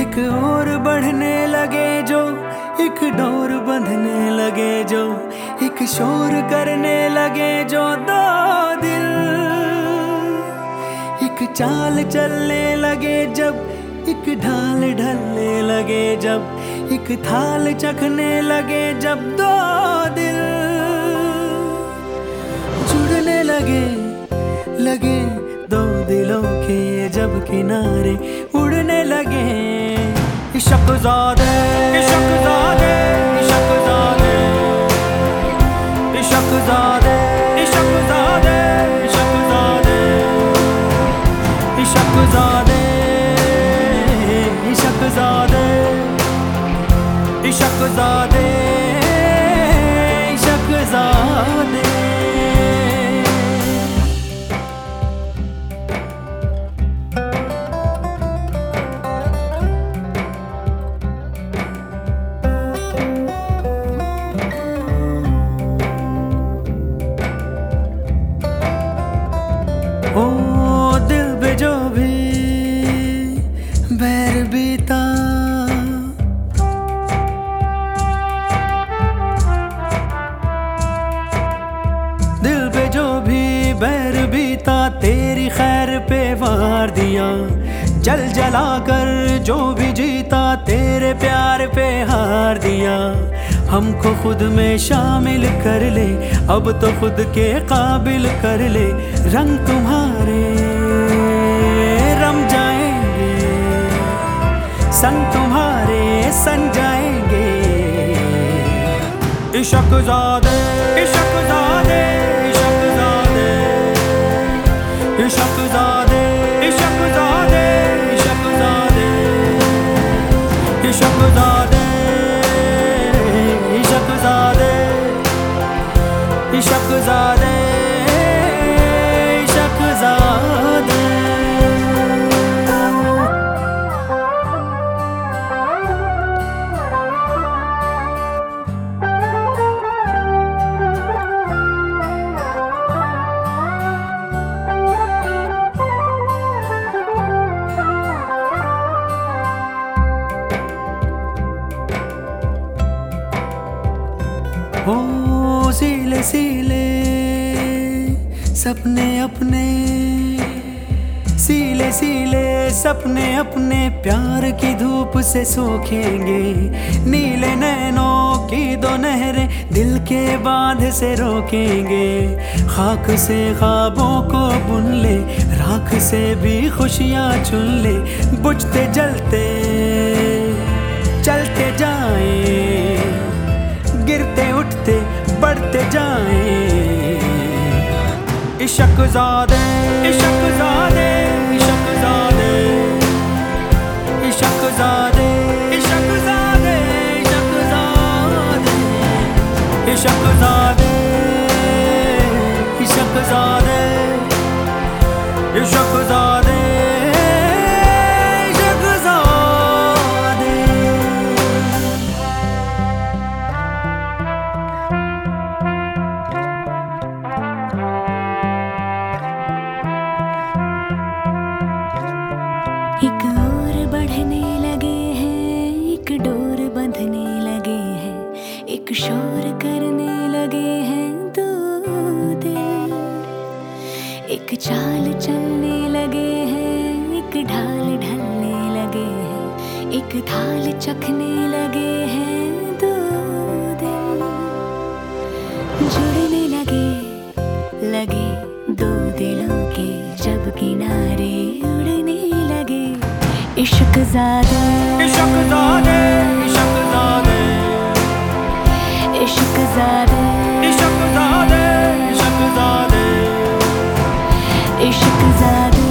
एक और बढ़ने लगे जो एक डोर बंधने लगे एक शोर करने लगे जो दो दिल। एक चाल चलने लगे जब, एक ढाल ढलने लगे जब, एक थाल चखने लगे जब दो दिल। जुड़ने लगे लगे दो दिलों के जब किनारे, उड़ने लगे। इशक ज़ादे इशक ज़ादे। Ishakhzadeh वार दिया। जल जला कर जो भी जीता, तेरे प्यार पे हार दिया। हमको खुद में शामिल कर ले, अब तो खुद के काबिल कर ले। रंग तुम्हारे रम जाएँगे, संग तुम्हारे सन जाएँगे। इशक ज़ादे इशक ज़ादे इशक ज़ादे इशक ज़ादे। Échappes à सीले सीले, सपने अपने। सीले सीले, सपने अपने, प्यार की धूप से सोखेंगे। नीले नैनों की दो नहरें दिल के बाँध से रोकेंगे। खाक से ख्वाबों को बुन ले, राख से भी खुशियाँ चुन ले। बुझते जलते, चलते जाए, गिरते उठते इशक ज़ादे इशक ज़ादे इशक ज़ादे इशक ज़ादे इशक चलने लगे हैं, एक ढाल ढलने लगे हैं, एक थाल चखने लगे हैं दो दिल जुड़ने लगे लगे दो दिलों के, जब किनारे उड़ने लगे। इश्क ज़्यादा जादे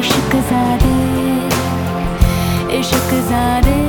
इश्क जादे इश्क जादे